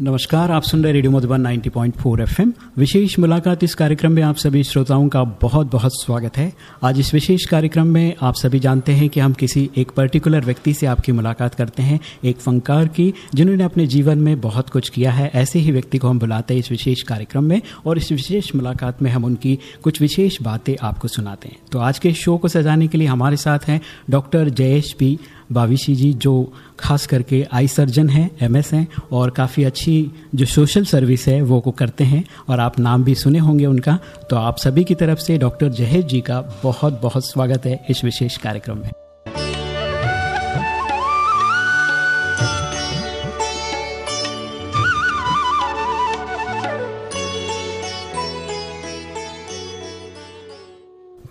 नमस्कार, आप सुन रहे रेडियो मधुबन 90.4 एफएम। विशेष मुलाकात इस कार्यक्रम में आप सभी श्रोताओं का बहुत बहुत स्वागत है। आज इस विशेष कार्यक्रम में आप सभी जानते हैं कि हम किसी एक पर्टिकुलर व्यक्ति से आपकी मुलाकात करते हैं, एक फंकार की, जिन्होंने अपने जीवन में बहुत कुछ किया है। ऐसे ही व्यक्ति को हम बुलाते हैं इस विशेष कार्यक्रम में और इस विशेष मुलाकात में हम उनकी कुछ विशेष बातें आपको सुनाते हैं। तो आज के शो को सजाने के लिए हमारे साथ हैं डॉक्टर जयेश पी बाविशी जी, जो खास करके आई सर्जन हैं, एमएस हैं, और काफ़ी अच्छी जो सोशल सर्विस है, वो को करते हैं, और आप नाम भी सुने होंगे उनका तो आप सभी की तरफ़ से डॉक्टर जहेज जी का बहुत बहुत स्वागत है इस विशेष कार्यक्रम में।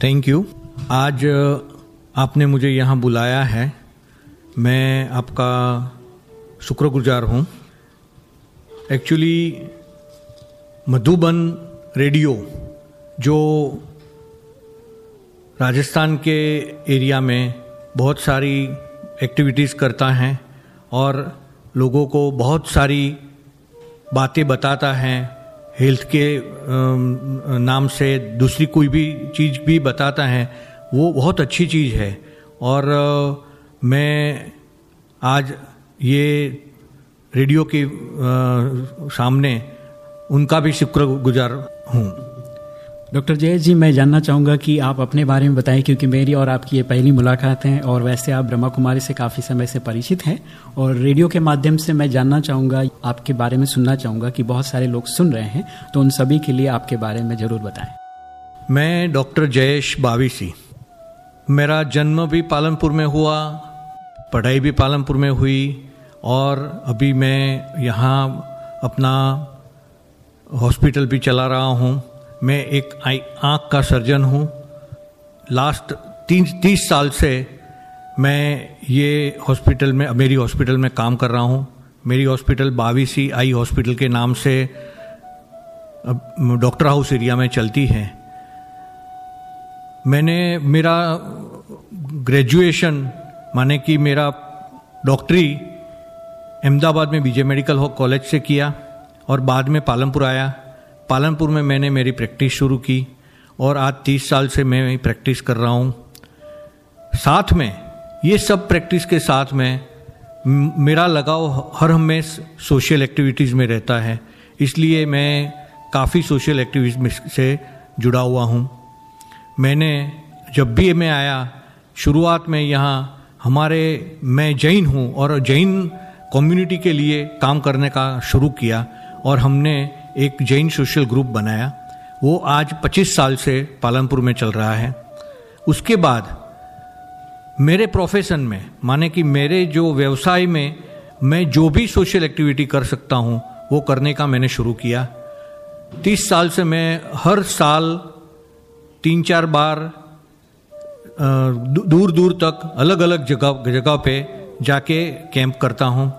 थैंक यू आज, आपने मुझे यहाँ बुलाया है। मैं आपका शुक्रगुजार हूँ। एक्चुअली मधुबन रेडियो, जो राजस्थान के एरिया में बहुत सारी एक्टिविटीज़ करता है और लोगों को बहुत सारी बातें बताता है हेल्थ के नाम से दूसरी कोई भी चीज़ भी बताता है, वो बहुत अच्छी चीज़ है। और मैं आज ये रेडियो के सामने उनका भी शुक्रगुजार हूँ। डॉक्टर जयेश जी मैं जानना चाहूँगा कि आप अपने बारे में बताएँ क्योंकि मेरी और आपकी ये पहली मुलाकात है और वैसे आप ब्रह्मा कुमारी से काफ़ी समय से परिचित हैं और रेडियो के माध्यम से मैं जानना चाहूँगा आपके बारे में सुनना चाहूँगा कि बहुत सारे लोग सुन रहे हैं तो उन सभी के लिए आपके बारे में ज़रूर बताएँ। मैं डॉक्टर जयेश बाविसी। मेरा जन्म भी पालनपुर में हुआ पढ़ाई भी पालमपुर में हुई और अभी मैं यहाँ अपना हॉस्पिटल भी चला रहा हूँ। मैं एक आँख का सर्जन हूँ। लास्ट तीन, तीस साल से मैं ये हॉस्पिटल में, मेरी हॉस्पिटल में काम कर रहा हूँ। मेरी हॉस्पिटल बावीसी आई हॉस्पिटल के नाम से डॉक्टर हाउस एरिया में चलती है। मैंने मेरा ग्रेजुएशन माने कि मेरा डॉक्टरी अहमदाबाद में बीजे मेडिकल कॉलेज से किया और बाद में पालमपुर आया। पालनपुर में मैंने मेरी प्रैक्टिस शुरू की और आज तीस साल से मैं प्रैक्टिस कर रहा हूँ। साथ में, ये सब प्रैक्टिस के साथ में मेरा लगाव हर हमेश सोशल एक्टिविटीज़ में रहता है। इसलिए मैं काफ़ी सोशल एक्टिविटीज़ से जुड़ा हुआ हूँ। मैंने जब भी मैं आया, शुरुआत में यहाँ हमारे, मैं जैन हूँ और जैन कम्युनिटी के लिए काम करने का शुरू किया और हमने एक जैन सोशल ग्रुप बनाया। वो आज 25 साल से पालनपुर में चल रहा है। उसके बाद मेरे प्रोफेशन में, माने कि मेरे जो व्यवसाय में मैं जो भी सोशल एक्टिविटी कर सकता हूँ, वो करने का मैंने शुरू किया। तीस साल से मैं हर साल तीन चार बार दूर दूर तक अलग अलग जगह जगह पे जाके कैंप करता हूँ।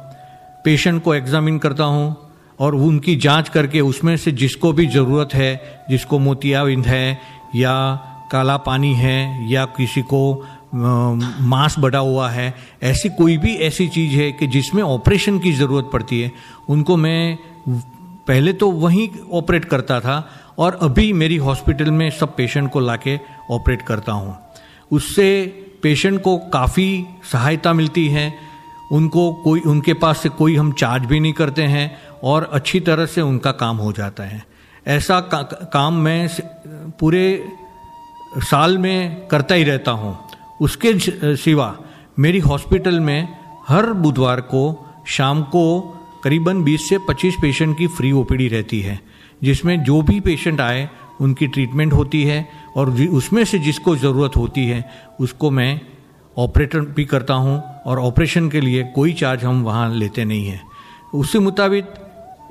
पेशेंट को एग्जामिन करता हूँ और उनकी जाँच करके उसमें से जिसको भी ज़रूरत है, जिसको मोतियाबिंद है या काला पानी है या किसी को मांस बढ़ा हुआ है, ऐसी कोई भी ऐसी चीज़ है कि जिसमें ऑपरेशन की ज़रूरत पड़ती है, उनको मैं पहले तो वहीं ऑपरेट करता था और अभी मेरी हॉस्पिटल में सब पेशेंट को लाके ऑपरेट करता हूँ। उससे पेशेंट को काफ़ी सहायता मिलती है। उनको कोई उनके पास से कोई हम चार्ज भी नहीं करते हैं और अच्छी तरह से उनका काम हो जाता है। ऐसा का, काम मैं पूरे साल में करता ही रहता हूँ। उसके सिवा मेरी हॉस्पिटल में हर बुधवार को शाम को करीबन 20 से 25 पेशेंट की फ्री ओपीडी रहती है जिसमें जो भी पेशेंट आए उनकी ट्रीटमेंट होती है और उसमें से जिसको ज़रूरत होती है, उसको मैं ऑपरेटर भी करता हूँ और ऑपरेशन के लिए कोई चार्ज हम वहाँ लेते नहीं हैं। उसी मुताबिक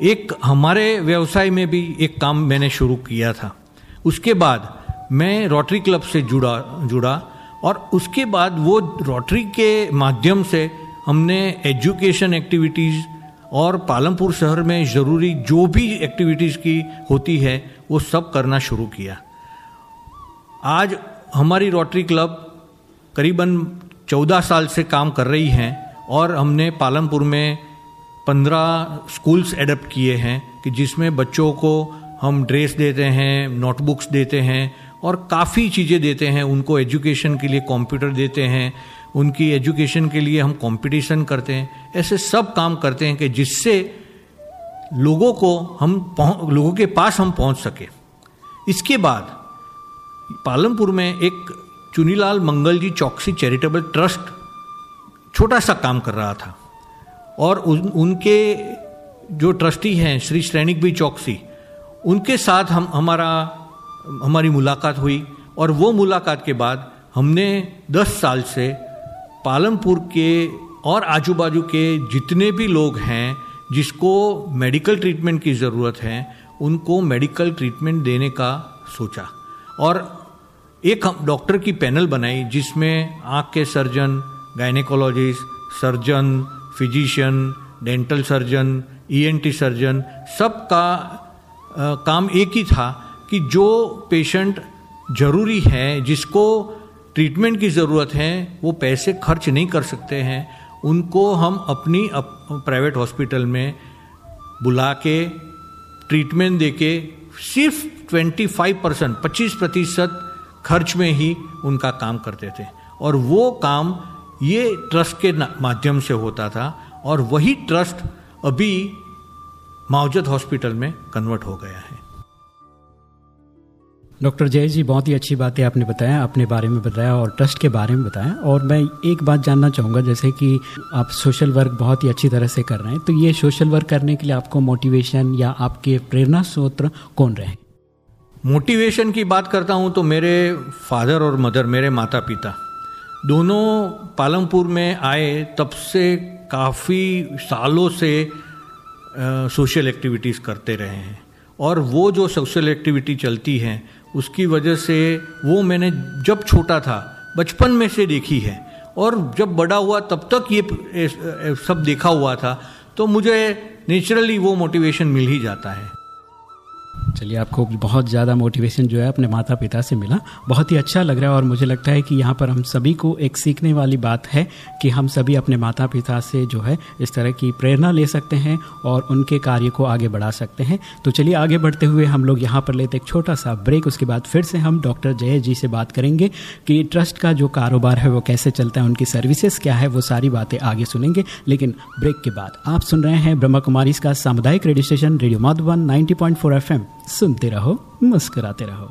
एक हमारे व्यवसाय में भी एक काम मैंने शुरू किया था। उसके बाद मैं रोटरी क्लब से जुड़ा जुड़ा और उसके बाद वो रोटरी के माध्यम से हमने एजुकेशन एक्टिविटीज़ और पालमपुर शहर में ज़रूरी जो भी एक्टिविटीज़ की होती है, वो सब करना शुरू किया। आज हमारी रोटरी क्लब करीबन चौदह साल से काम कर रही हैं और हमने पालमपुर में पंद्रह स्कूल्स एडप्ट किए हैं कि जिसमें बच्चों को हम ड्रेस देते हैं नोटबुक्स देते हैं और काफ़ी चीज़ें देते हैं। उनको एजुकेशन के लिए कंप्यूटर देते हैं। उनकी एजुकेशन के लिए हम कंपटीशन करते हैं। ऐसे सब काम करते हैं कि जिससे लोगों को हम लोगों के पास हम पहुँच सके। इसके बाद पालमपुर में एक चुनीलाल मंगल जी चौकसी चैरिटेबल ट्रस्ट छोटा सा काम कर रहा था। और उन, उनके जो ट्रस्टी हैं श्री श्रेणिक भी चौकसी उनके साथ हम हमारा हमारी मुलाकात हुई। और वो मुलाकात के बाद हमने 10 साल से पालमपुर के और आजू बाजू के जितने भी लोग हैं जिसको मेडिकल ट्रीटमेंट की ज़रूरत है उनको मेडिकल ट्रीटमेंट देने का सोचा। और एक डॉक्टर की पैनल बनाई जिसमें आँख के surgeon gynaecologist surgeon physician dental surgeon ENT surgeon सब का आ, काम एक ही था कि जो पेशेंट ज़रूरी है जिसको ट्रीटमेंट की ज़रूरत है वो पैसे खर्च नहीं कर सकते हैं। उनको हम अपनी अप, प्राइवेट हॉस्पिटल में बुला के ट्रीटमेंट दे के सिर्फ़ 25 परसेंट पच्चीस प्रतिशत खर्च में ही उनका काम करते थे। और वो काम ये ट्रस्ट के माध्यम से होता था और वही ट्रस्ट अभी मावजत हॉस्पिटल में कन्वर्ट हो गया है। डॉक्टर जय जी, बहुत ही अच्छी बातें आपने बताया, अपने बारे में बताया और ट्रस्ट के बारे में बताया। और मैं एक बात जानना चाहूँगा, जैसे कि आप सोशल वर्क बहुत ही अच्छी तरह से कर रहे हैं तो ये सोशल वर्क करने के लिए आपको मोटिवेशन या आपके प्रेरणा स्रोत कौन रहे मोटिवेशन की बात करता हूँ तो मेरे फादर और मदर, मेरे माता पिता दोनों पालमपुर में आए, तब से काफ़ी सालों से सोशल एक्टिविटीज़ करते रहे हैं। और वो जो सोशल एक्टिविटी चलती हैं उसकी वजह से वो मैंने जब छोटा था, बचपन में से देखी है। और जब बड़ा हुआ, तब तक ये सब देखा हुआ था तो मुझे नेचुरली वो मोटिवेशन मिल ही जाता है। चलिए, आपको बहुत ज़्यादा मोटिवेशन जो है अपने माता पिता से मिला। बहुत ही अच्छा लग रहा है और मुझे लगता है कि यहाँ पर हम सभी को एक सीखने वाली बात है कि हम सभी अपने माता पिता से जो है इस तरह की प्रेरणा ले सकते हैं और उनके कार्य को आगे बढ़ा सकते हैं। तो चलिए, आगे बढ़ते हुए हम लोग यहाँ पर लेते एक छोटा सा ब्रेक उसके बाद फिर से हम डॉक्टर जय जी से बात करेंगे कि ट्रस्ट का जो कारोबार है वो कैसे चलता है, उनकी सर्विसेज़ क्या है, वो सारी बातें आगे सुनेंगे। लेकिन ब्रेक के बाद आप सुन रहे हैं ब्रह्मा कुमारी का सामुदायिक radio station radio Madhuban ninety point सुनते रहो मुस्कुराते रहो।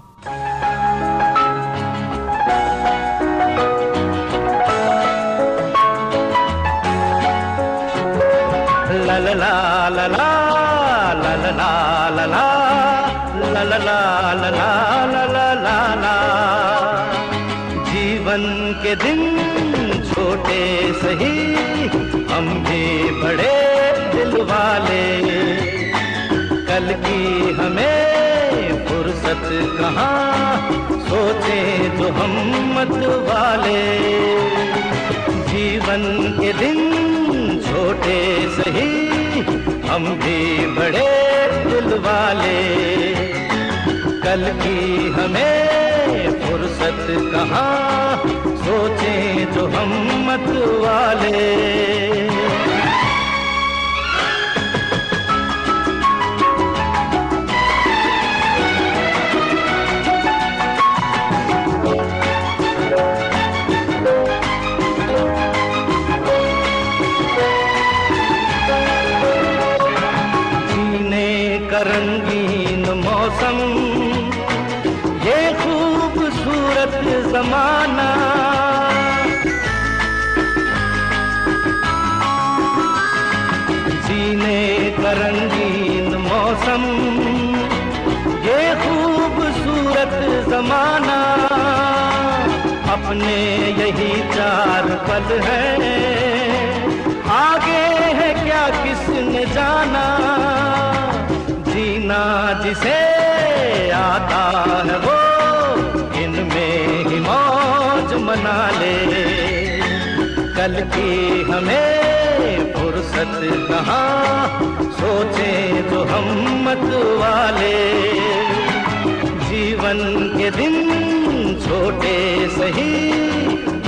जीवन के दिन छोटे सही हम भी कहाँ सोचे तो हम मत वाले? जीवन के दिन छोटे सही, हम भी बड़े दिल वाले। कल की हमें फुर्सत कहाँ सोचे तो हम मत वाले? रंगीन मौसम। ये खूबसूरत जमाना। जीने का रंगीन मौसम। ये खूबसूरत जमाना। अपने यही चार पल है। आगे है क्या किसने जाना? जीना जिसे आता है वो, इनमें ही मौज मना ले। कल की हमें फुर्सत कहाँ, सोचे तो हम मत वाले जीवन के दिन छोटे सही,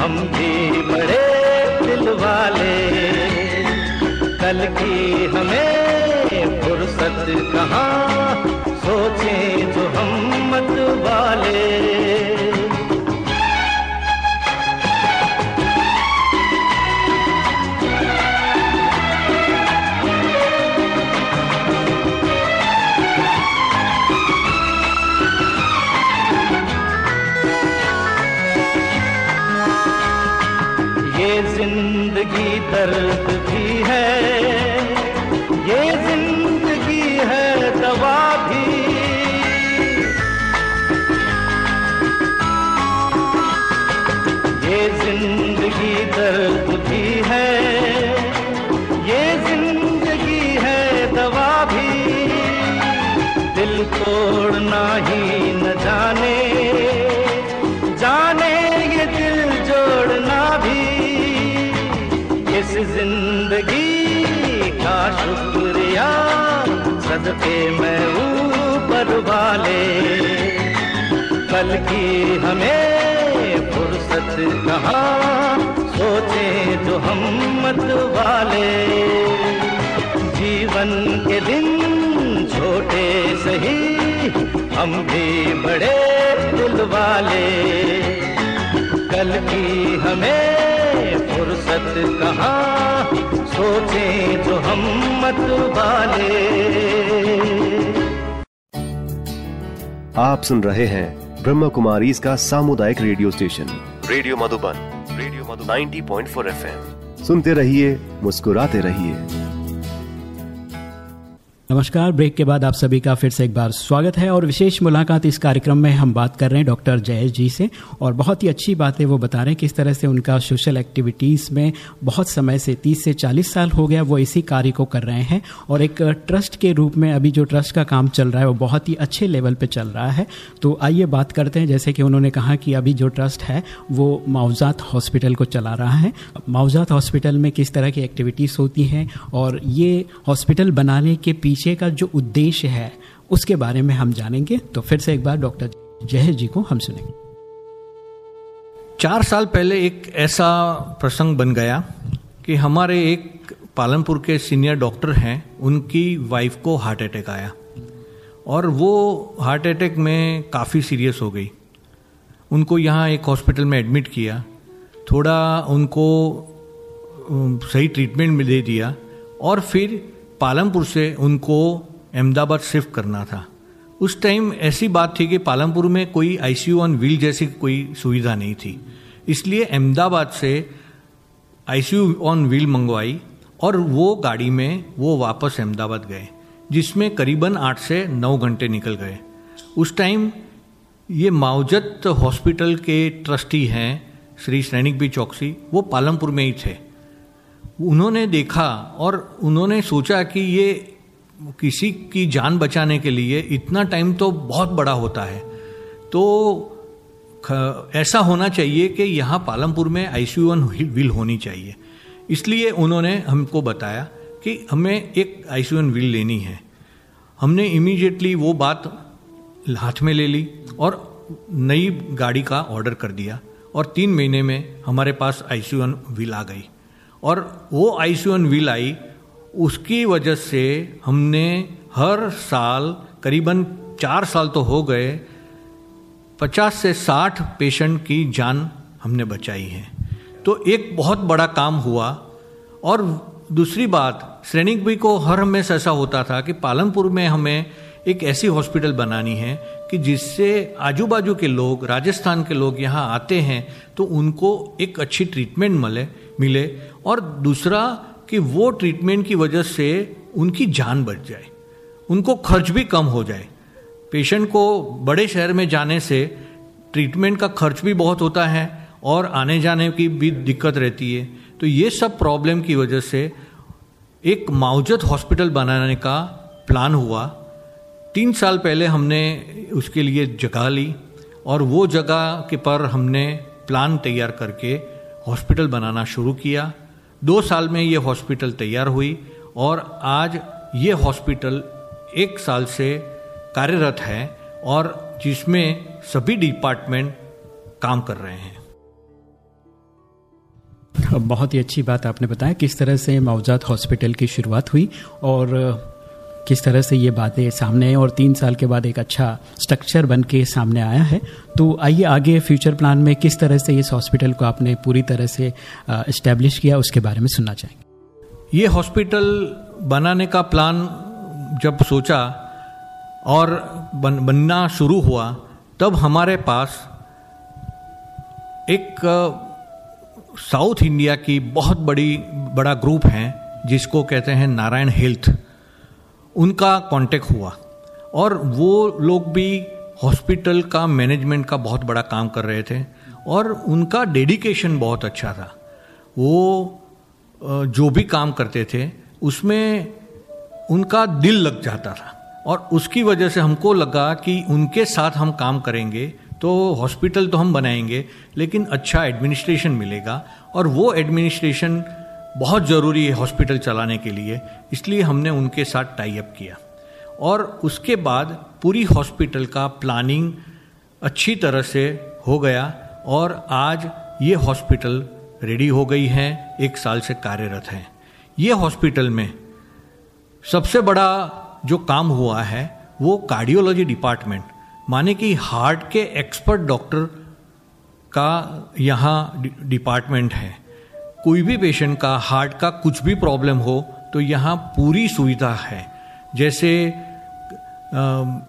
हम भी बड़े दिल वाले कल की हमें फुर्सत कहाँ? सोचे जो हम मत वाले। ज़िंदगी दर्द भी है। ये ज़िंदगी है दवा भी। दिल तोड़ना ही न जाने। जाने ये दिल जोड़ना भी। इस ज़िंदगी का शुक्रिया सदके मैं ऊपर वाले। कल की हमें फुर्सत कहाँ सोचे जो हम मत वाले। जीवन के दिन छोटे सही हम भी बड़े दिल वाले। कल की हमें फुर्सत कहाँ सोचे जो हम मत वाले। आप सुन रहे हैं ब्रह्म कुमारी इसका सामुदायिक radio station. Radio Madhuban. 90.4 FM सुनते रहिए मुस्कुराते रहिए। नमस्कार, ब्रेक के बाद आप सभी का फिर से एक बार स्वागत है और विशेष मुलाकात इस कार्यक्रम में हम बात कर रहे हैं डॉक्टर जयेश जी से और बहुत ही अच्छी बात है वो बता रहे हैं किस तरह से उनका सोशल एक्टिविटीज़ में बहुत समय से 30 से 40 साल हो गया, वो इसी कार्य को कर रहे हैं और एक ट्रस्ट के रूप में अभी जो ट्रस्ट का काम चल रहा है वो बहुत ही अच्छे लेवल पर चल रहा है। तो आइए बात करते हैं, जैसे कि उन्होंने कहा कि अभी जो ट्रस्ट है वो माउजात हॉस्पिटल को चला रहा है। माउजात हॉस्पिटल में किस तरह की एक्टिविटीज़ होती हैं और ये हॉस्पिटल बनाने के पीछे का जो उद्देश्य है, उसके बारे में हम जानेंगे। तो फिर से एक बार डॉक्टर जहेश जी को हम सुनेंगे। चार साल पहले एक ऐसा प्रसंग बन गया कि हमारे एक पालनपुर के सीनियर डॉक्टर हैं, उनकी वाइफ को हार्ट अटैक आया। और वो हार्ट अटैक में काफ़ी सीरियस हो गई। उनको यहाँ एक हॉस्पिटल में एडमिट किया। थोड़ा उनको सही ट्रीटमेंट दे दिया। और फिर पालमपुर से उनको अहमदाबाद शिफ्ट करना था। उस टाइम ऐसी बात थी कि पालमपुर में कोई आईसीयू ऑन व्हील जैसी कोई सुविधा नहीं थी। इसलिए अहमदाबाद से आईसीयू ऑन व्हील मंगवाई और वो गाड़ी में वो वापस अहमदाबाद गए, जिसमें करीबन आठ से नौ घंटे निकल गए। उस टाइम ये मावजत हॉस्पिटल के ट्रस्टी हैं, श्री सैनिक बी चौकसी, वो पालमपुर में ही थे। उन्होंने देखा और उन्होंने सोचा कि ये किसी की जान बचाने के लिए इतना टाइम तो बहुत बड़ा होता है। तो ऐसा होना चाहिए कि यहाँ पालमपुर में आईसीयू ऑन व्हील होनी चाहिए। इसलिए उन्होंने हमको बताया कि हमें एक आईसीयू ऑन व्हील लेनी है। हमने इमीडिएटली वो बात हाथ में ले ली और नई गाड़ी का ऑर्डर कर दिया और तीन महीने में हमारे पास आईसीयू ऑन व्हील आ गई। और वो आईसीयू ऑन व्हील आई, उसकी वजह से हमने हर साल करीबन चार साल तो हो गए, पचास से साठ पेशेंट की जान हमने बचाई है। तो एक बहुत बड़ा काम हुआ और दूसरी बात, श्रेणिक भी को हर हमेशा ऐसा होता था कि पालनपुर में हमें एक ऐसी हॉस्पिटल बनानी है कि जिससे आजू बाजू के लोग, राजस्थान के लोग यहाँ आते हैं तो उनको एक अच्छी ट्रीटमेंट मिले मिले। और दूसरा कि वो ट्रीटमेंट की वजह से उनकी जान बच जाए, उनको खर्च भी कम हो जाए। पेशेंट को बड़े शहर में जाने से ट्रीटमेंट का खर्च भी बहुत होता है और आने जाने की भी दिक्कत रहती है। तो ये सब प्रॉब्लम की वजह से एक माउजत हॉस्पिटल बनाने का प्लान हुआ। तीन साल पहले हमने उसके लिए जगह ली और वो जगह के पर हमने प्लान तैयार करके हॉस्पिटल बनाना शुरू किया। दो साल में ये हॉस्पिटल तैयार हुई और आज ये हॉस्पिटल एक साल से कार्यरत है और जिसमें सभी डिपार्टमेंट काम कर रहे हैं। बहुत ही अच्छी बात आपने बताया, किस तरह से मौजाद हॉस्पिटल की शुरुआत हुई और किस तरह से ये बातें सामने आई और तीन साल के बाद एक अच्छा स्ट्रक्चर बन के सामने आया है। तो आइए आगे फ्यूचर प्लान में किस तरह से इस हॉस्पिटल को आपने पूरी तरह से इस्टेब्लिश किया उसके बारे में सुनना चाहेंगे। ये हॉस्पिटल बनाने का प्लान जब सोचा और बन, बनना शुरू हुआ तब हमारे पास एक साउथ इंडिया की बहुत बड़ी बड़ा ग्रुप है जिसको कहते हैं नारायण हेल्थ उनका कांटेक्ट हुआ। और वो लोग भी हॉस्पिटल का मैनेजमेंट का बहुत बड़ा काम कर रहे थे और उनका डेडिकेशन बहुत अच्छा था। वो जो भी काम करते थे, उसमें उनका दिल लग जाता था और उसकी वजह से हमको लगा कि उनके साथ हम काम करेंगे तो हॉस्पिटल तो हम बनाएँगे, लेकिन अच्छा एडमिनिस्ट्रेशन मिलेगा। और वो एडमिनिस्ट्रेशन बहुत ज़रूरी है हॉस्पिटल चलाने के लिए, इसलिए हमने उनके साथ टाई अप किया। और उसके बाद पूरी हॉस्पिटल का प्लानिंग अच्छी तरह से हो गया और आज ये हॉस्पिटल रेडी हो गई है, एक साल से कार्यरत हैं। ये हॉस्पिटल में सबसे बड़ा जो काम हुआ है, वो कार्डियोलॉजी डिपार्टमेंट माने कि हार्ट के एक्सपर्ट डॉक्टर का यहाँ डिपार्टमेंट है। कोई भी पेशेंट का हार्ट का कुछ भी प्रॉब्लम हो तो यहाँ पूरी सुविधा है। जैसे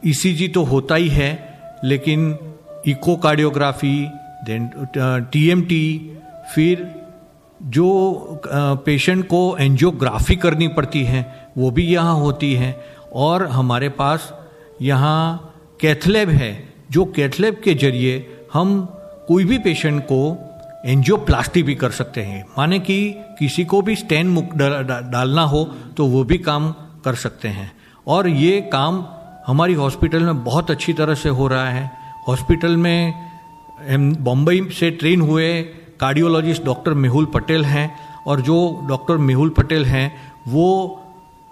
ईसीजी e तो होता ही है, लेकिन इकोकार्डियोग्राफी देन टीएमटी फिर जो पेशेंट को एंजियोग्राफी करनी पड़ती है, वो भी यहाँ होती है। और हमारे पास यहाँ कैथलेब है, जो कैथलेब के ज़रिए हम कोई भी पेशेंट को एंजियोप्लास्टी भी कर सकते हैं। माने कि किसी को भी स्टेन डालना हो तो वो भी काम कर सकते हैं। और ये काम हमारी हॉस्पिटल में बहुत अच्छी तरह से हो रहा है। हॉस्पिटल में बम्बई से ट्रेन हुए कार्डियोलॉजिस्ट डॉक्टर मेहुल पटेल हैं और जो डॉक्टर मेहुल पटेल हैं, वो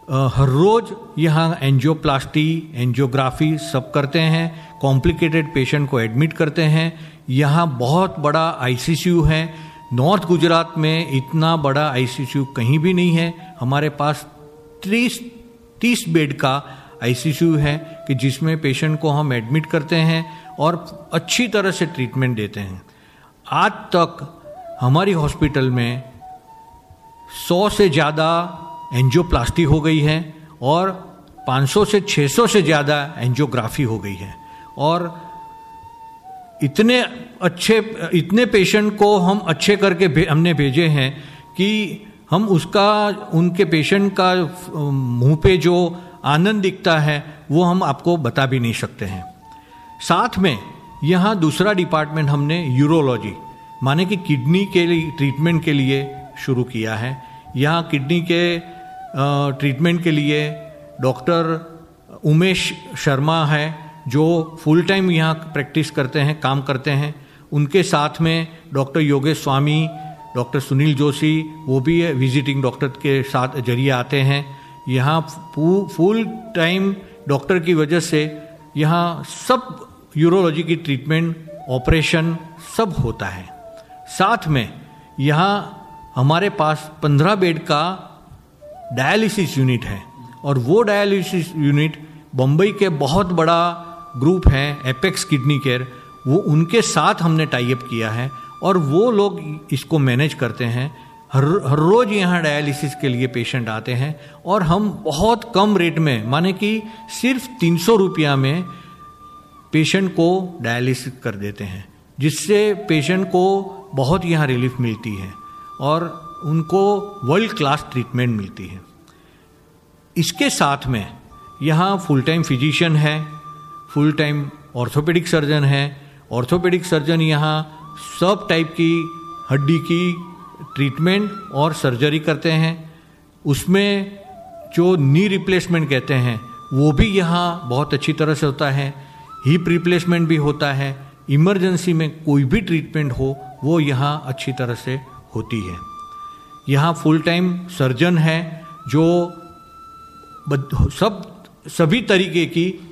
हर रोज यहाँ एंजियोप्लास्टी, एंजियोग्राफी सब करते हैं, कॉम्प्लिकेटेड पेशेंट को एडमिट करते हैं। यहाँ बहुत बड़ा आईसीसीयू है। नॉर्थ गुजरात में इतना बड़ा आईसीसीयू कहीं भी नहीं है। हमारे पास तीस तीस बेड का आईसीसीयू है कि जिसमें पेशेंट को हम एडमिट करते हैं और अच्छी तरह से ट्रीटमेंट देते हैं। आज तक हमारी हॉस्पिटल में सौ से ज़्यादा एंजियोप्लास्टी हो गई है और 500 से 600 से ज़्यादा एंजियोग्राफी हो गई है। और इतने अच्छे इतने पेशेंट को हम अच्छे करके भे, हमने भेजे हैं कि हम उसका उनके पेशेंट का मुँह पे जो आनंद दिखता है वो हम आपको बता भी नहीं सकते हैं। साथ में यहाँ दूसरा डिपार्टमेंट हमने यूरोलॉजी माने कि किडनी के लिए ट्रीटमेंट के लिए शुरू किया है। यहाँ किडनी के ट्रीटमेंट के लिए डॉक्टर उमेश शर्मा है। जो फुल टाइम यहाँ प्रैक्टिस करते हैं, काम करते हैं, उनके साथ में डॉक्टर योगेश स्वामी डॉक्टर सुनील जोशी, वो भी विजिटिंग डॉक्टर के साथ ज़रिए आते हैं। यहाँ फुल टाइम डॉक्टर की वजह से यहाँ सब यूरोलॉजी की ट्रीटमेंट ऑपरेशन सब होता है। साथ में यहाँ हमारे पास पंद्रह बेड का डायलिसिस यूनिट है और वो डायलिसिस यूनिट बम्बई के बहुत बड़ा ग्रुप है एपेक्स किडनी केयर वो उनके साथ हमने टाइप किया है और वो लोग इसको मैनेज करते हैं। हर हर रोज़ यहाँ डायलिसिस के लिए पेशेंट आते हैं और हम बहुत कम रेट में, माने कि सिर्फ़ तीन सौ रुपया में पेशेंट को डायलिसिस कर देते हैं, जिससे पेशेंट को बहुत यहाँ रिलीफ मिलती है और उनको वर्ल्ड क्लास ट्रीटमेंट मिलती है। इसके साथ में यहाँ फुल टाइम फिजिशियन है फुल टाइम ऑर्थोपेडिक सर्जन है। ऑर्थोपेडिक सर्जन यहाँ सब टाइप की हड्डी की ट्रीटमेंट और सर्जरी करते हैं। उसमें जो नी रिप्लेसमेंट कहते हैं, वो भी यहाँ बहुत अच्छी तरह से होता है। हिप रिप्लेसमेंट भी होता है। इमरजेंसी में कोई भी ट्रीटमेंट हो, वो यहाँ अच्छी तरह से होती है। यहाँ फुल टाइम सर्जन है, जो सब, सभी तरीके की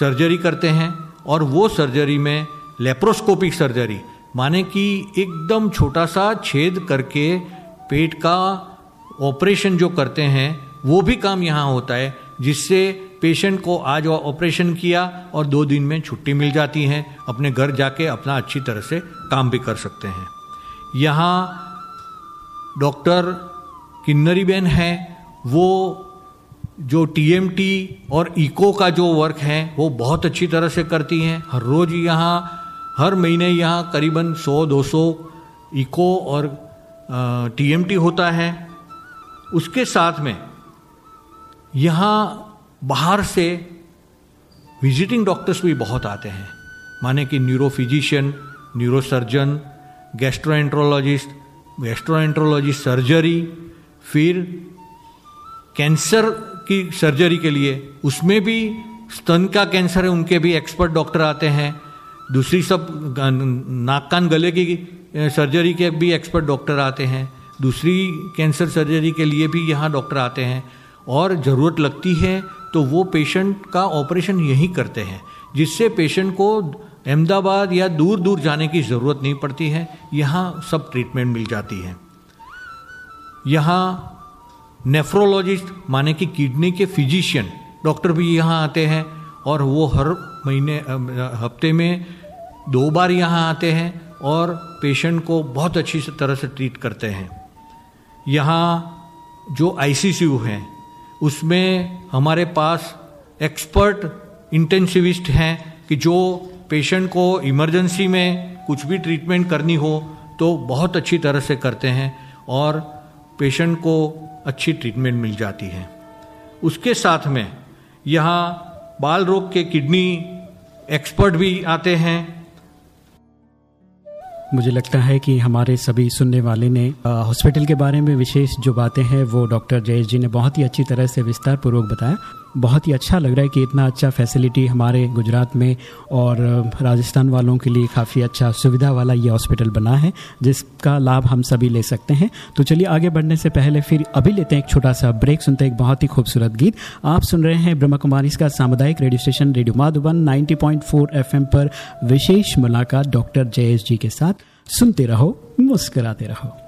सर्जरी करते हैं और वो सर्जरी में लेप्रोस्कोपिक सर्जरी, माने कि एकदम छोटा सा छेद करके पेट का ऑपरेशन जो करते हैं, वो भी काम यहाँ होता है, जिससे पेशेंट को आज ऑपरेशन किया और दो दिन में छुट्टी मिल जाती है, अपने घर जाके अपना अच्छी तरह से काम भी कर सकते हैं। यहाँ डॉक्टर किन्नरी बेन है, वो जो टीएमटी और इको का जो वर्क है, वो बहुत अच्छी तरह से करती हैं। हर रोज़ यहाँ, हर महीने यहाँ करीबन 100-200 इको और टीएमटी होता है। उसके साथ में यहाँ बाहर से विजिटिंग डॉक्टर्स भी बहुत आते हैं। माने कि neuro physician neuro surgeon gastroenterologist gastroenterologist surgery फिर कैंसर की सर्जरी के लिए। उसमें भी स्तन का कैंसर है, उनके भी एक्सपर्ट डॉक्टर आते हैं। दूसरी सब नाक कान गले की सर्जरी के भी एक्सपर्ट डॉक्टर आते हैं। दूसरी कैंसर सर्जरी के लिए भी यहाँ डॉक्टर आते हैं। और ज़रूरत लगती है तो वो पेशेंट का ऑपरेशन यहीं करते हैं, जिससे पेशेंट को अहमदाबाद या दूर दूर जाने की ज़रूरत नहीं पड़ती है। यहाँ सब ट्रीटमेंट मिल जाती है। यहाँ नेफ्रोलॉजिस्ट माने कि किडनी के फिजिशियन डॉक्टर भी यहाँ आते हैं, और वो हर महीने हफ़्ते में दो बार यहाँ आते हैं, और पेशेंट को बहुत अच्छी से तरह से ट्रीट करते हैं। यहाँ जो आईसीसीयू हैं, उसमें हमारे पास एक्सपर्ट इंटेंसिविस्ट हैं, कि जो पेशेंट को इमरजेंसी में कुछ भी ट्रीटमेंट करनी हो तो बहुत अच्छी तरह से करते हैं, और पेशेंट को अच्छी ट्रीटमेंट मिल जाती है। उसके साथ में यहाँ बाल रोग के किडनी एक्सपर्ट भी आते हैं। मुझे लगता है कि हमारे सभी सुनने वाले ने हॉस्पिटल के बारे में विशेष जो बातें हैं, वो डॉक्टर जयेश जी ने बहुत ही अच्छी तरह से विस्तार पूर्वक बताया। बहुत ही अच्छा लग रहा है कि इतना अच्छा फैसिलिटी हमारे गुजरात में और राजस्थान वालों के लिए काफ़ी अच्छा सुविधा वाला ये हॉस्पिटल बना है, जिसका लाभ हम सभी ले सकते हैं। तो चलिए आगे बढ़ने से पहले फिर अभी लेते हैं एक छोटा सा ब्रेक सुनते हैं एक बहुत ही खूबसूरत गीत। आप सुन रहे हैं ब्रह्मा कुमारी का सामुदायिक radio station radio Madhuban 90.4 FM पर विशेष मुलाकात डॉक्टर जयेश जी के साथ। सुनते रहो, मुस्कराते रहो।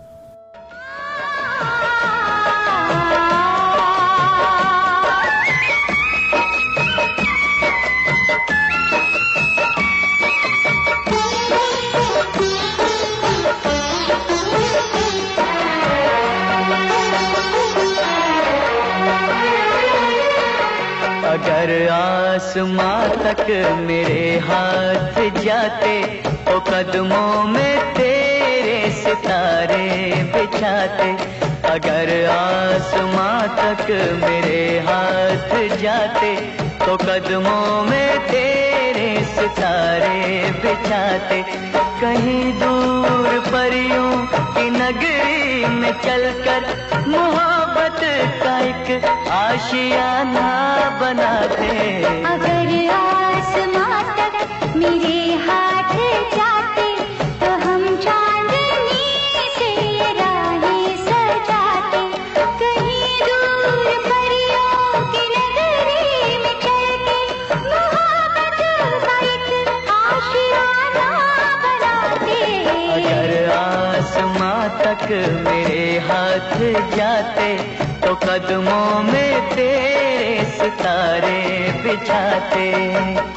तक मेरे हाथ जाते तो कदमों में तेरे सितारे बिछाते। अगर आसमां तक मेरे हाथ जाते तो कदमों में तेरे सितारे बिछाते। कहीं दूर परियों की नगरी में चलकर मोहब्बत का एक आशियाना बना दे अगर आसमां तक मेरे जाते तो कदमों में तेरे सितारे बिछाते।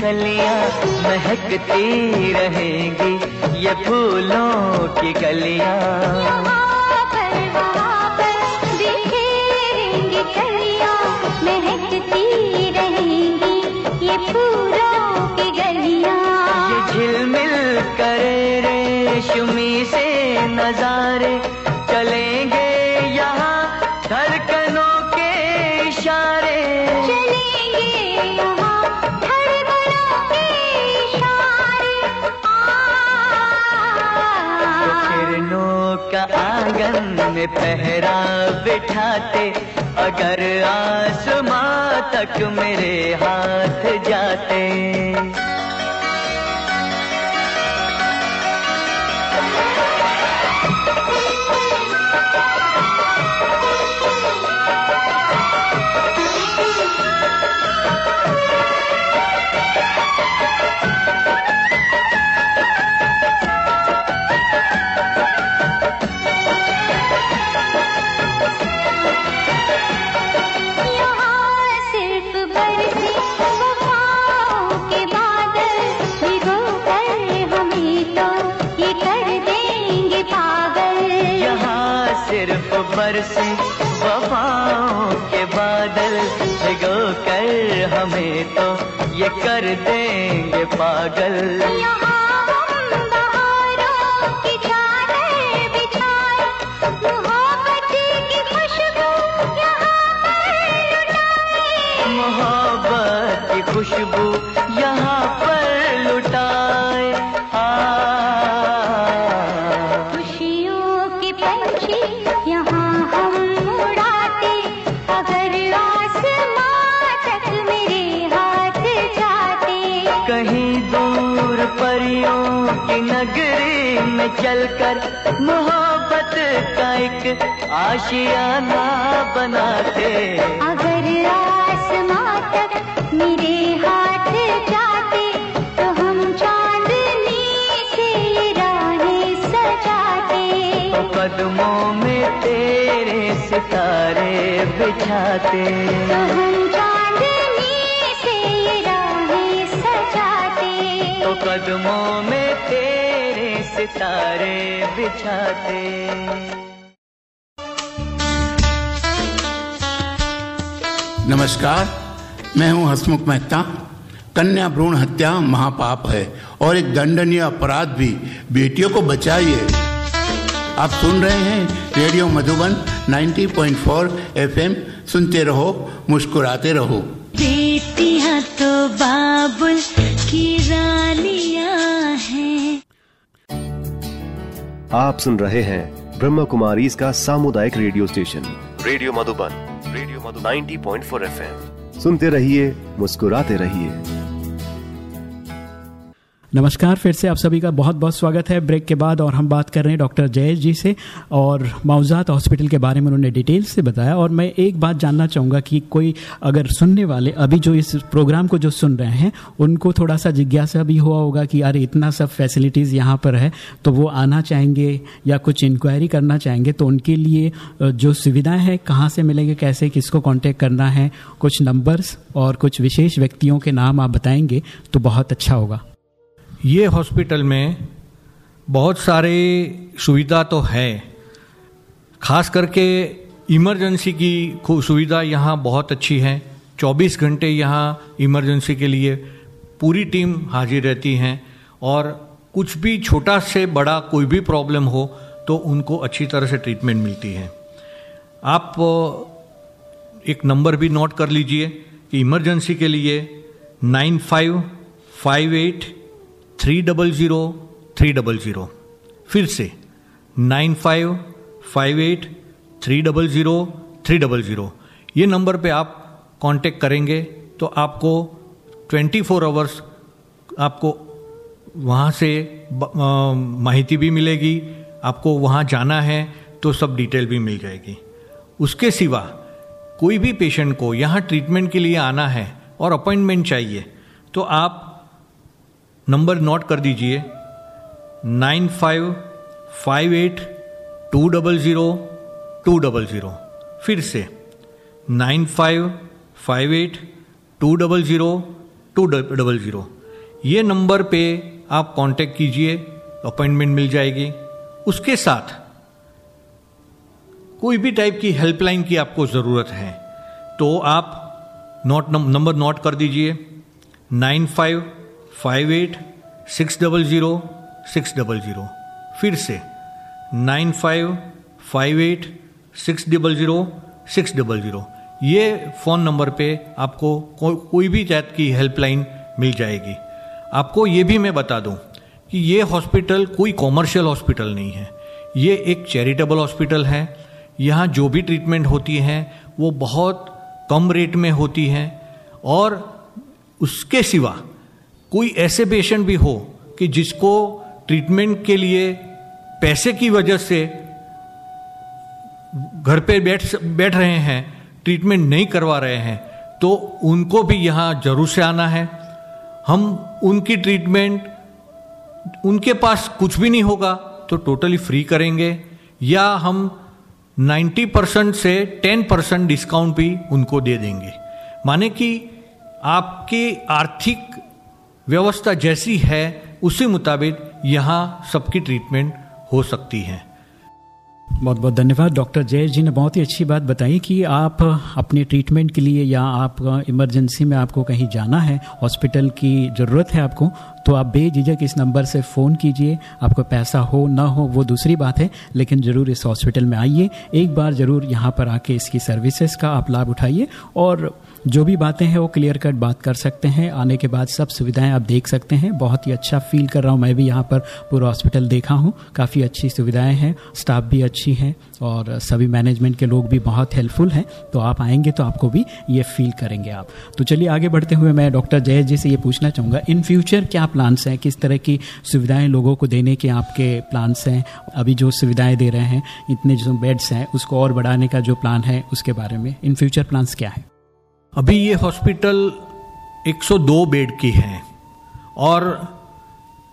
कलियाँ महकती रहेंगी ये फूलों की गलियाँ। में पहरा बिठाते अगर आसमां तक मेरे हाथ जाते। पागल। यहाँ हम बहारों की चादर बिछाए मोहब्बत की खुशबू यहाँ आशियाना बनाते। अगर आसमां तक मेरे हाथ जाते तो हम चांदनी से राहें सजाते। तो कदमों में तेरे सितारे बिछाते। तो हम चांदनी से राहें सजाते। तो कदमों में तेरे सितारे बिछाते। नमस्कार मैं हूँ हसमुख मेहता। कन्या भ्रूण हत्या महापाप है और एक दंडनीय अपराध भी। बेटियों को बचाइए। आप सुन रहे हैं रेडियो मधुबन 90.4 एफएम। सुनते रहो मुस्कुराते रहो। बेटियाँ तो बाबुल की रानियाँ हैं। आप सुन रहे हैं ब्रह्म कुमारी इसका सामुदायिक radio station radio Madhuban. Radio Madhu 90.4 FM. सुनते रहिए मुस्कुराते रहिए। नमस्कार, फिर से आप सभी का बहुत बहुत स्वागत है ब्रेक के बाद और हम बात कर रहे हैं डॉक्टर जयेश जी से और माउजात हॉस्पिटल के बारे में उन्होंने डिटेल से बताया और मैं एक बात जानना चाहूँगा कि कोई अगर सुनने वाले अभी जो इस प्रोग्राम को जो सुन रहे हैं, उनको थोड़ा सा जिज्ञासा भी हुआ होगा कि अरे इतना सब फैसिलिटीज़ यहाँ पर है तो वो आना चाहेंगे या कुछ इंक्वायरी करना चाहेंगे तो उनके लिए जो सुविधाएँ हैं, कहाँ से मिलेंगे, कैसे, किसको कांटेक्ट करना है, कुछ नंबर्स और कुछ विशेष व्यक्तियों के नाम आप बताएँगे तो बहुत अच्छा होगा। ये हॉस्पिटल में बहुत सारे सुविधा तो है। खास करके इमरजेंसी की सुविधा यहाँ बहुत अच्छी है। 24 घंटे यहाँ इमरजेंसी के लिए पूरी टीम हाजिर रहती हैं और कुछ भी छोटा से बड़ा कोई भी प्रॉब्लम हो तो उनको अच्छी तरह से ट्रीटमेंट मिलती है। आप, एक नंबर भी नोट कर लीजिए कि इमरजेंसी के लिए nine five five eight three double zero, three double zero. फिर से nine five five eight, three double zero, three double zero. ये नंबर पे आप कांटेक्ट करेंगे तो आपको ट्वेंटी फोर आवर्स आपको वहाँ से माहिती भी मिलेगी, आपको वहाँ जाना है तो सब डिटेल भी मिल जाएगी। उसके सिवा कोई भी पेशेंट को यहाँ ट्रीटमेंट के लिए आना है और अपॉइंटमेंट चाहिए तो आप नंबर नोट कर दीजिए। Nine five five eight, two double zero, two double zero. फिर से। Nine five five eight, two double zero, two double zero. ये नंबर पे आप कांटेक्ट कीजिए, अपॉइंटमेंट मिल जाएगी। उसके साथ कोई भी टाइप की हेल्पलाइन की आपको ज़रूरत है तो आप नोट, नंबर नोट कर दीजिए। Nine five five eight six double zero six double zero फिर से nine five five eight six double zero six double zero ये फ़ोन नंबर पे आपको को, कोई भी जात की हेल्पलाइन मिल जाएगी। आपको ये भी मैं बता दूँ कि ये हॉस्पिटल कोई कॉमर्शियल हॉस्पिटल नहीं है। ये एक चैरिटेबल हॉस्पिटल है। यहाँ जो भी ट्रीटमेंट होती है वो बहुत कम रेट में होती है और उसके सिवा कोई ऐसे पेशेंट भी हो कि जिसको ट्रीटमेंट के लिए पैसे की वजह से घर पे बैठ बैठ रहे हैं ट्रीटमेंट नहीं करवा रहे हैं तो उनको भी यहाँ ज़रूर से आना है। हम उनकी ट्रीटमेंट उनके पास कुछ भी नहीं होगा तो टोटली फ्री करेंगे, या हम 90 परसेंट से 10 परसेंट डिस्काउंट भी उनको दे देंगे। माने कि आपकी आर्थिक व्यवस्था जैसी है, उसी मुताबिक यहाँ सबकी ट्रीटमेंट हो सकती है। बहुत बहुत धन्यवाद। डॉक्टर जयेश जी ने बहुत ही अच्छी बात बताई कि आप अपने ट्रीटमेंट के लिए या आप इमरजेंसी में आपको कहीं जाना है हॉस्पिटल की ज़रूरत है आपको तो आप बेझिझक इस नंबर से फ़ोन कीजिए। आपको पैसा हो, ना हो, वो दूसरी बात है, लेकिन ज़रूर इस हॉस्पिटल में आइए। एक बार ज़रूर यहाँ पर आके इसकी सर्विसेज़ का आप लाभ उठाइए और जो भी बातें हैं वो क्लियर कट बात कर सकते हैं। आने के बाद सब सुविधाएँ आप देख सकते हैं। बहुत ही अच्छा फील कर रहा हूँ। मैं भी यहाँ पर पूरा हॉस्पिटल देखा हूँ। काफ़ी अच्छी सुविधाएँ हैं। स्टाफ भी अच्छी हैं और सभी मैनेजमेंट के लोग भी बहुत हेल्पफुल हैं। तो आप आएँगे तो आपको भी ये फील करेंगे आप। तो चलिए आगे बढ़ते हुए मैं डॉक्टर जयेश जी से ये पूछना चाहूँगा इन फ्यूचर क्या प्लान्स हैं? किस तरह की सुविधाएँ लोगों को देने के आपके प्लान्स हैं? अभी जो सुविधाएँ दे रहे हैं, इतने जो बेड्स हैं, उसको और बढ़ाने का जो प्लान है, उसके बारे में। इन फ्यूचर प्लान्स क्या है? अभी ये हॉस्पिटल 102 बेड की है और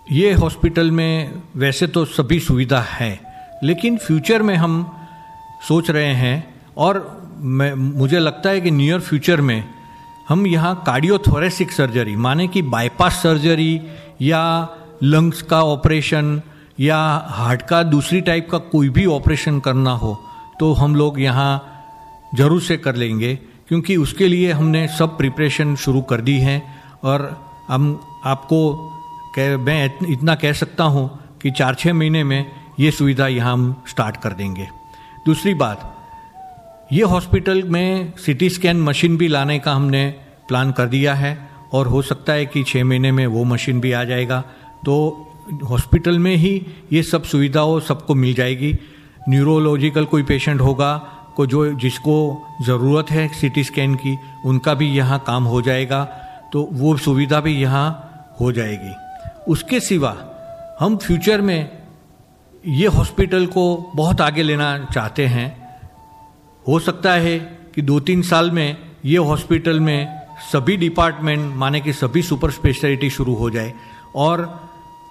ये हॉस्पिटल में वैसे तो सभी सुविधा है, लेकिन फ्यूचर में हम सोच रहे हैं और मैं, मुझे लगता है कि नियर फ्यूचर में हम यहाँ कार्डियोथोरेसिक सर्जरी, माने कि बाईपास सर्जरी या लंग्स का ऑपरेशन या हार्ट का दूसरी टाइप का कोई भी ऑपरेशन करना हो तो हम लोग यहाँ ज़रूर से कर लेंगे। क्योंकि उसके लिए हमने सब प्रिपरेशन शुरू कर दी है और हम आपको कह, मैं इतना कह सकता हूँ कि चार छः महीने में ये सुविधा यहाँ हम स्टार्ट कर देंगे। दूसरी बात, ये हॉस्पिटल में सिटी स्कैन मशीन भी लाने का हमने प्लान कर दिया है और हो सकता है कि छः महीने में वो मशीन भी आ जाएगा। तो हॉस्पिटल में ही ये सब सुविधाओं सबको मिल जाएगी। न्यूरोलॉजिकल कोई पेशेंट होगा को जो, जिसको ज़रूरत है सीटी स्कैन की, उनका भी यहाँ काम हो जाएगा तो वो सुविधा भी यहाँ हो जाएगी। उसके सिवा हम फ्यूचर में ये हॉस्पिटल को बहुत आगे लेना चाहते हैं। हो सकता है कि दो तीन साल में ये हॉस्पिटल में सभी डिपार्टमेंट, माने कि सभी सुपर स्पेशलिटी शुरू हो जाए और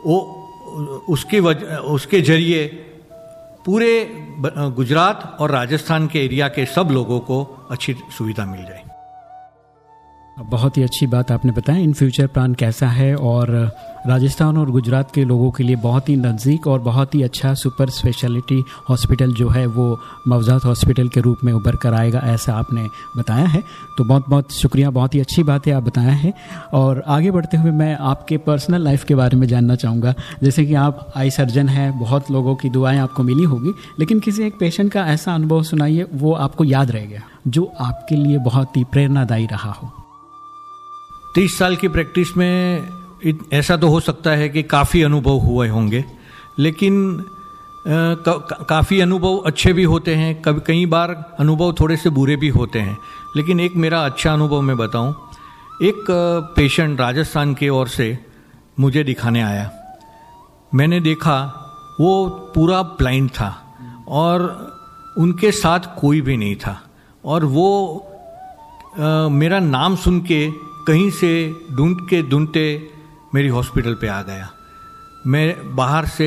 वो, उसके वजह उसके ज़रिए पूरे गुजरात और राजस्थान के एरिया के सब लोगों को अच्छी सुविधा मिल जाए बहुत ही अच्छी बात आपने बताया इन फ्यूचर प्लान कैसा है और राजस्थान और गुजरात के लोगों के लिए बहुत ही नज़दीक और बहुत ही अच्छा सुपर स्पेशलिटी हॉस्पिटल जो है वो मवजात हॉस्पिटल के रूप में उभर कर आएगा ऐसा आपने बताया है। तो बहुत बहुत शुक्रिया, बहुत ही अच्छी बात है आप बताया है। और आगे बढ़ते हुए मैं आपके पर्सनल लाइफ के बारे में जानना चाहूँगा। जैसे कि आप आई सर्जन हैं, बहुत लोगों की दुआएँ आपको मिली होगी, लेकिन किसी एक पेशेंट का ऐसा अनुभव सुनाइए, वो आपको याद रह गया, जो आपके लिए बहुत ही प्रेरणादायी रहा हो। तीस साल की प्रैक्टिस में ऐसा तो हो सकता है कि काफ़ी अनुभव हुए होंगे लेकिन काफ़ी अनुभव अच्छे भी होते हैं कभी कई बार अनुभव थोड़े से बुरे भी होते हैं। लेकिन एक मेरा अच्छा अनुभव मैं बताऊँ एक पेशेंट राजस्थान के ओर से मुझे दिखाने आया। मैंने देखा वो पूरा ब्लाइंड था और उनके साथ कोई भी नहीं था। और वो आ, मेरा नाम सुन के कहीं से ढूंढ के ढूंढते मेरी हॉस्पिटल पे आ गया। मैं बाहर से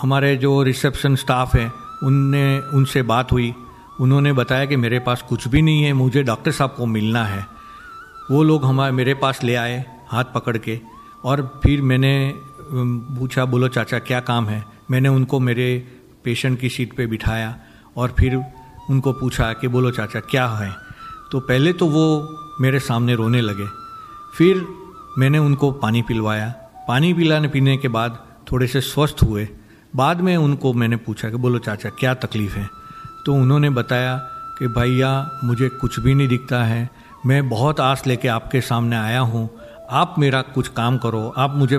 हमारे जो रिसेप्शन स्टाफ हैं, उनने, उनसे बात हुई। उन्होंने बताया कि मेरे पास कुछ भी नहीं है, मुझे डॉक्टर साहब को मिलना है। वो लोग हमारे मेरे पास ले आए हाथ पकड़ के और फिर मैंने पूछा, बोलो, चाचा, क्या काम है? मैंने उनको मेरे पेशेंट की सीट पे बिठाया और फिर उनको पूछा कि बोलो, चाचा, क्या है? तो पहले तो वो मेरे सामने रोने लगे। फिर मैंने उनको पानी पिलवाया। पानी पिलाने पीने के बाद थोड़े से स्वस्थ हुए। बाद में उनको मैंने पूछा कि, बोलो चाचा, क्या तकलीफ़ है? तो उन्होंने बताया कि, भैया, मुझे कुछ भी नहीं दिखता है। मैं बहुत आस लेके आपके सामने आया हूँ। आप मेरा कुछ काम करो। आप मुझे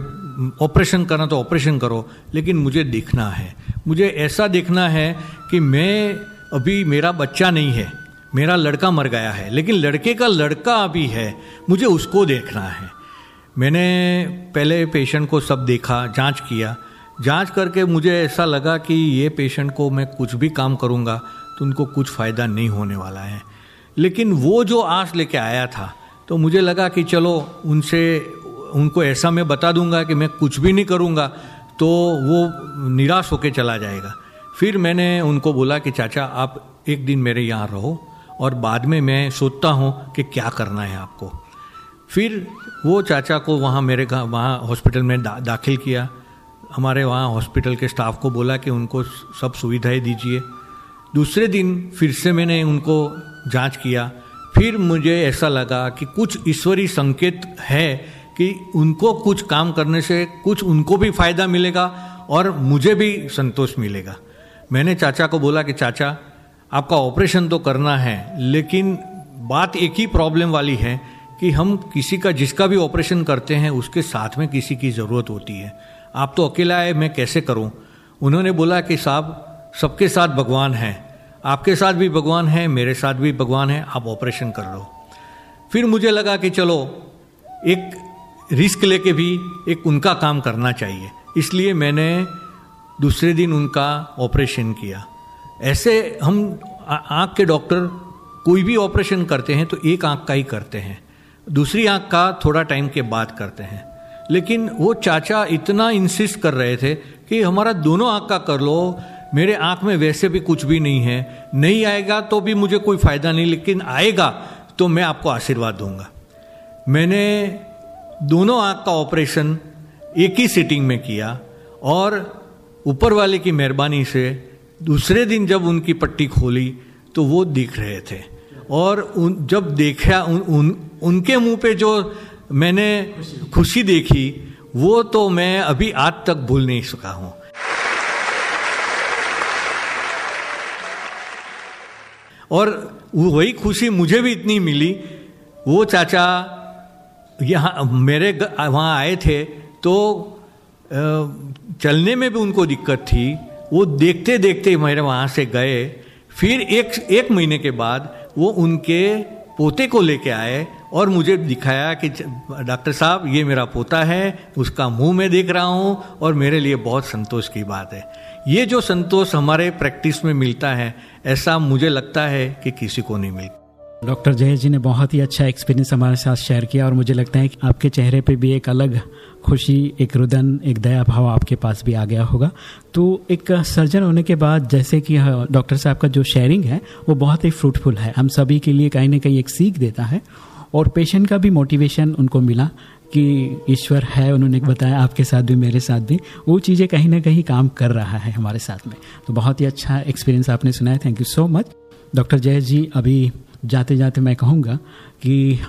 ऑपरेशन करना तो ऑपरेशन करो, लेकिन मुझे देखना है। मुझे ऐसा देखना है कि मैं अभी मेरा बच्चा नहीं है। मेरा लड़का मर गया है, लेकिन लड़के का लड़का अभी है, मुझे उसको देखना है। मैंने पहले पेशेंट को सब देखा, जाँच किया। जाँच करके मुझे ऐसा लगा कि ये पेशेंट को मैं कुछ भी काम करूँगा तो उनको कुछ फ़ायदा नहीं होने वाला है। लेकिन वो जो आस लेके आया था तो मुझे लगा कि चलो, उनसे, उनको ऐसा मैं बता दूँगा कि मैं कुछ भी नहीं करूँगा तो वो निराश होकर चला जाएगा। फिर मैंने उनको बोला कि, चाचा, आप एक दिन मेरे यहाँ रहो और बाद में मैं सोचता हूँ कि क्या करना है आपको। फिर वो चाचा को वहाँ मेरे घर वहाँ हॉस्पिटल में दा, दाखिल किया। हमारे वहाँ हॉस्पिटल के स्टाफ को बोला कि उनको सब सुविधाएँ दीजिए। दूसरे दिन फिर से मैंने उनको जाँच किया। फिर मुझे ऐसा लगा कि कुछ ईश्वरी संकेत है कि उनको कुछ काम करने से कुछ उनको भी फ़ायदा मिलेगा और मुझे भी संतोष मिलेगा। मैंने चाचा को बोला कि चाचा आपका ऑपरेशन तो करना है, लेकिन बात एक ही प्रॉब्लम वाली है कि हम किसी का, जिसका भी ऑपरेशन करते हैं, उसके साथ में किसी की ज़रूरत होती है। आप तो अकेला है, मैं कैसे करूँ? उन्होंने बोला कि साहब, सबके साथ भगवान है। आपके साथ भी भगवान है, मेरे साथ भी भगवान है, आप ऑपरेशन कर लो। फिर मुझे लगा कि चलो, एक रिस्क लेके भी एक उनका काम करना चाहिए। इसलिए मैंने दूसरे दिन उनका ऑपरेशन किया। ऐसे हम आँख के डॉक्टर कोई भी ऑपरेशन करते हैं तो एक आँख का ही करते हैं। दूसरी आँख का थोड़ा टाइम के बाद करते हैं। लेकिन वो चाचा इतना इंसिस्ट कर रहे थे कि हमारा दोनों आँख का कर लो, मेरे आँख में वैसे भी कुछ भी नहीं है, नहीं आएगा तो भी मुझे कोई फ़ायदा नहीं, लेकिन आएगा तो मैं आपको आशीर्वाद दूँगा। मैंने दोनों आँख का ऑपरेशन एक ही सिटिंग में किया और ऊपर वाले की मेहरबानी से दूसरे दिन जब उनकी पट्टी खोली तो वो दिख रहे थे। और उन जब देखा उन, उन उनके मुँह पे जो मैंने खुशी देखी वो तो मैं अभी आज तक भूल नहीं सका हूँ। और वही खुशी मुझे भी इतनी मिली। वो चाचा यहाँ मेरे वहाँ आए थे तो चलने में भी उनको दिक्कत थी। वो देखते देखते मेरे वहाँ से गए। फिर एक एक महीने के बाद वो उनके पोते को लेके आए और मुझे दिखाया कि डॉक्टर साहब, ये मेरा पोता है, उसका मुँह में देख रहा हूँ और मेरे लिए बहुत संतोष की बात है। ये जो संतोष हमारे प्रैक्टिस में मिलता है, ऐसा मुझे लगता है कि किसी को नहीं मिलता। डॉक्टर जय जी ने बहुत ही अच्छा एक्सपीरियंस हमारे साथ शेयर किया और मुझे लगता है कि आपके चेहरे पे भी एक अलग खुशी, एक रुदन, एक दया भाव आपके पास भी आ गया होगा। तो एक सर्जन होने के बाद जैसे कि डॉक्टर साहब का जो शेयरिंग है, वो बहुत ही फ्रूटफुल है। हम सभी के लिए कहीं ना कहीं एक सीख देता है और पेशेंट का भी मोटिवेशन उनको मिला कि ईश्वर है, उन्होंने बताया, आपके साथ भी, मेरे साथ भी। वो चीज़ें कहीं ना कहीं काम कर रहा है हमारे साथ में। तो बहुत ही अच्छा एक्सपीरियंस आपने सुनाया। Thank you so much doctor Jay ji, अभी जाते जाते मैं कहूँगा कि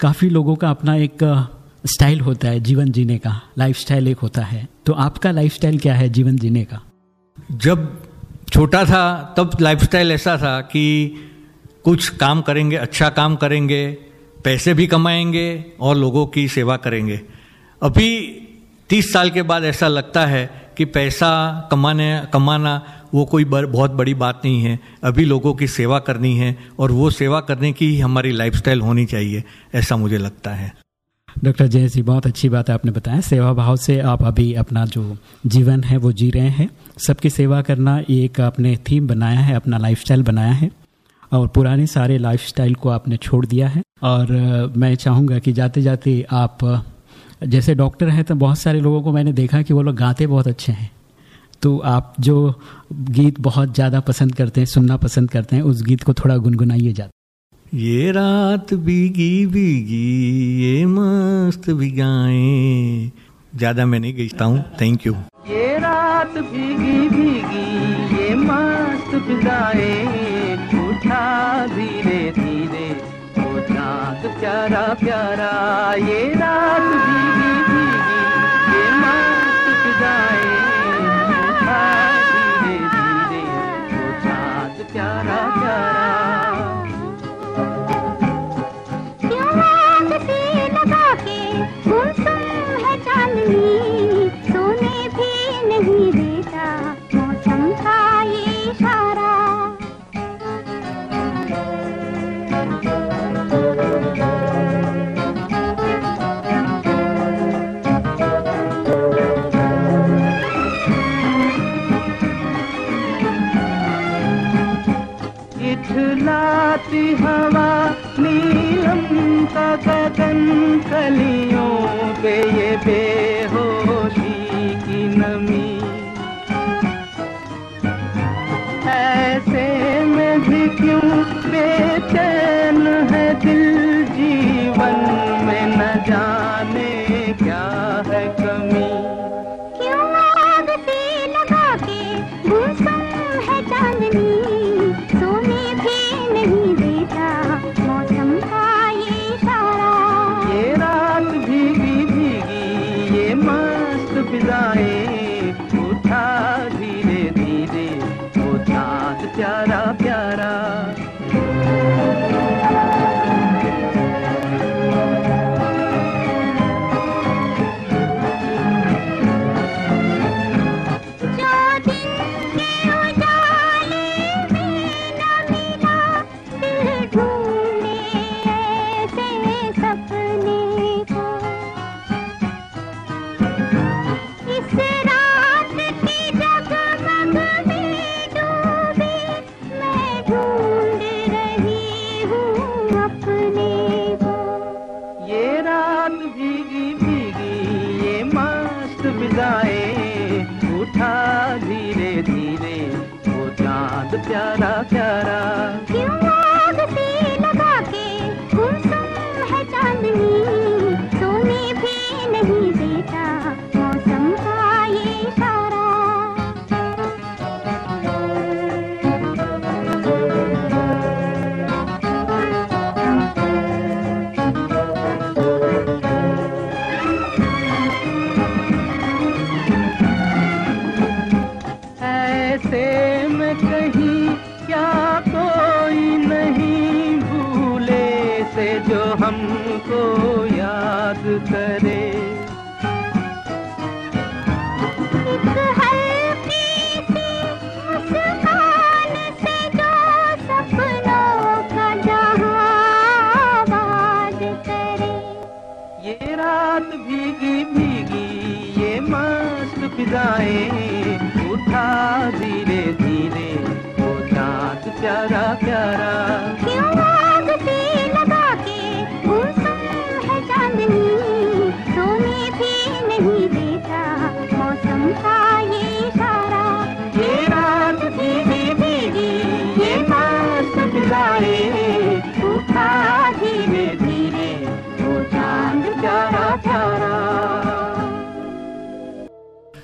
काफ़ी लोगों का अपना एक स्टाइल होता है जीवन जीने का। लाइफ स्टाइल एक होता है। तो आपका लाइफ स्टाइल क्या है जीवन जीने का? जब छोटा था, तब लाइफ स्टाइल ऐसा था कि कुछ काम करेंगे अच्छा काम करेंगे, पैसे भी कमाएँगे और लोगों की सेवा करेंगे। अभी तीस साल के बाद ऐसा लगता है कि पैसा कमाने, कमाना वो कोई बर, बहुत बड़ी बात नहीं है। अभी लोगों की सेवा करनी है और वो सेवा करने की ही हमारी लाइफस्टाइल होनी चाहिए ऐसा मुझे लगता है। डॉक्टर जय जी बहुत अच्छी बात है आपने बताया। सेवा भाव से आप अभी अपना जो जीवन है वो जी रहे हैं। सबकी सेवा करना एक आपने थीम बनाया है अपना लाइफस्टाइल बनाया है और पुराने सारे लाइफस्टाइल को आपने छोड़ दिया है। और मैं चाहूँगा कि जाते जाते आप जैसे डॉक्टर हैं तो बहुत सारे लोगों को मैंने देखा कि वो लोग गाते बहुत अच्छे हैं। तो आप जो गीत बहुत ज़्यादा पसंद करते हैं सुनना पसंद करते हैं उस गीत को थोड़ा गुनगुनाइए जाते ये रात बीगी बीगी ये मस्त बिगाए ज़्यादा मैं नहीं गीता हूँ थैंक यू ये रात भीगी भीगी ये मस्त बिगाए उठा धीरे धीरे चाँद प्यारा प्यारा। ये रात भीगी भीगी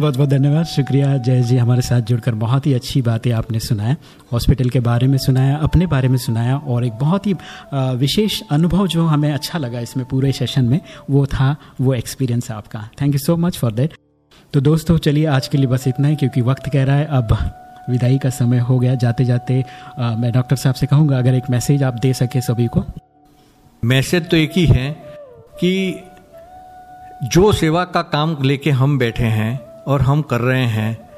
बहुत बहुत धन्यवाद। शुक्रिया जय जी हमारे साथ जुड़कर। बहुत ही अच्छी बातें आपने सुनाया। हॉस्पिटल के बारे में सुनाया अपने बारे में सुनाया और एक बहुत ही विशेष अनुभव जो हमें अच्छा लगा इसमें पूरे सेशन में वो था वो एक्सपीरियंस आपका। Thank you so much for that तो दोस्तों चलिए आज के लिए बस इतना ही क्योंकि वक्त कह रहा है अब विदाई का समय हो गया। जाते जाते अ, मैं डॉक्टर साहब से कहूँगा अगर एक मैसेज आप दे सके सभी को। मैसेज तो एक ही है कि जो सेवा का काम लेके हम बैठे हैं और हम कर रहे हैं।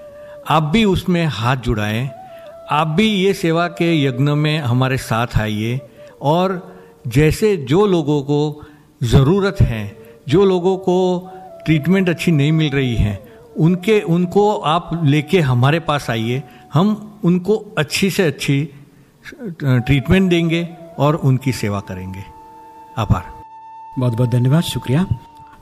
आप भी उसमें हाथ जुड़ाएँ। आप भी ये सेवा के यज्ञ में हमारे साथ आइए। और जैसे जो लोगों को ज़रूरत है, जो लोगों को ट्रीटमेंट अच्छी नहीं मिल रही है, उनके, उनको आप लेके हमारे पास आइए। हम उनको अच्छी से अच्छी ट्रीटमेंट देंगे और उनकी सेवा करेंगे। आभार। बहुत बहुत धन्यवाद, शुक्रिया।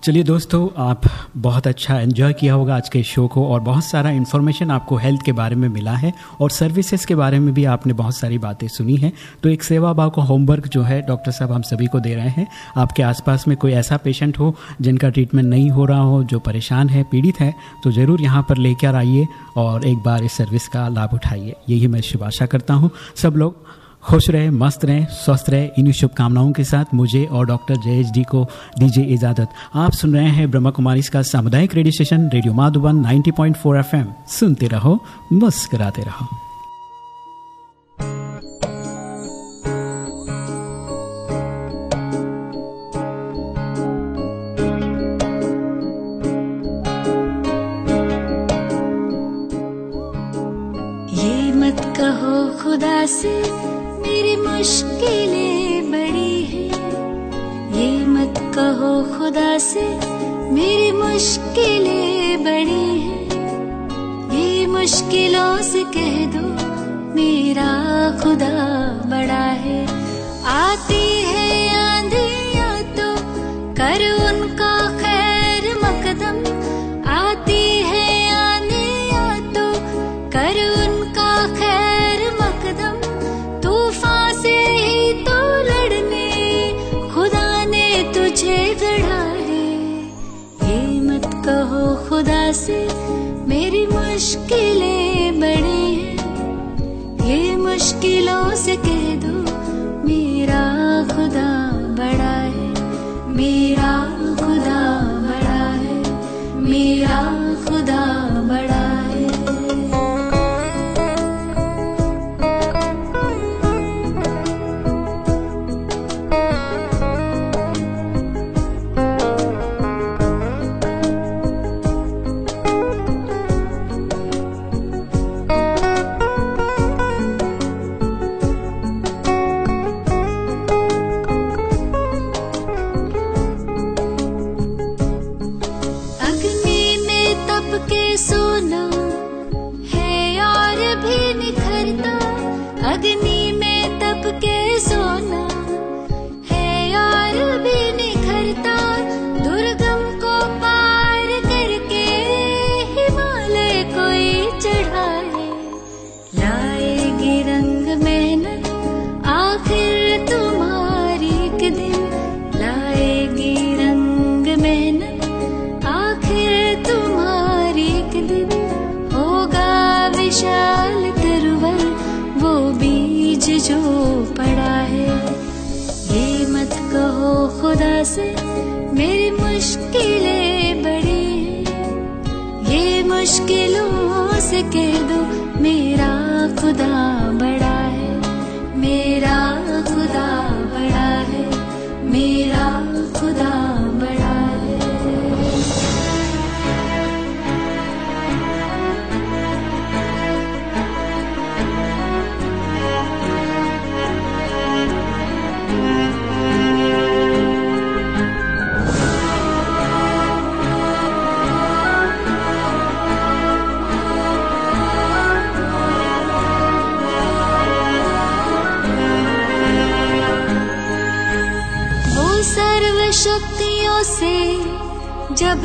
चलिए दोस्तों, आप बहुत अच्छा एंजॉय किया होगा आज के शो को और बहुत सारा इन्फॉर्मेशन आपको हेल्थ के बारे में मिला है और सर्विसेज़ के बारे में भी आपने बहुत सारी बातें सुनी हैं। तो एक सेवा भाव का होमवर्क जो है डॉक्टर साहब हम सभी को दे रहे हैं। आपके आसपास में कोई ऐसा पेशेंट हो जिनका ट्रीटमेंट नहीं हो रहा हो, जो परेशान है, पीड़ित है तो ज़रूर यहाँ पर लेकर आइए और एक बार इस सर्विस का लाभ उठाइए। यही मैं शुभ आशा करता हूँ। सब लोग खुश रहें, मस्त रहें, स्वस्थ रहें। इन्हीं शुभकामनाओं के साथ मुझे और डॉक्टर जयेश डी को दीजिए इजाज़त। आप सुन रहे हैं ब्रह्मा कुमारी का सामुदायिक radio station, radio Madhuban 90.4 FM. सुनते रहो, मुस्कराते रहो।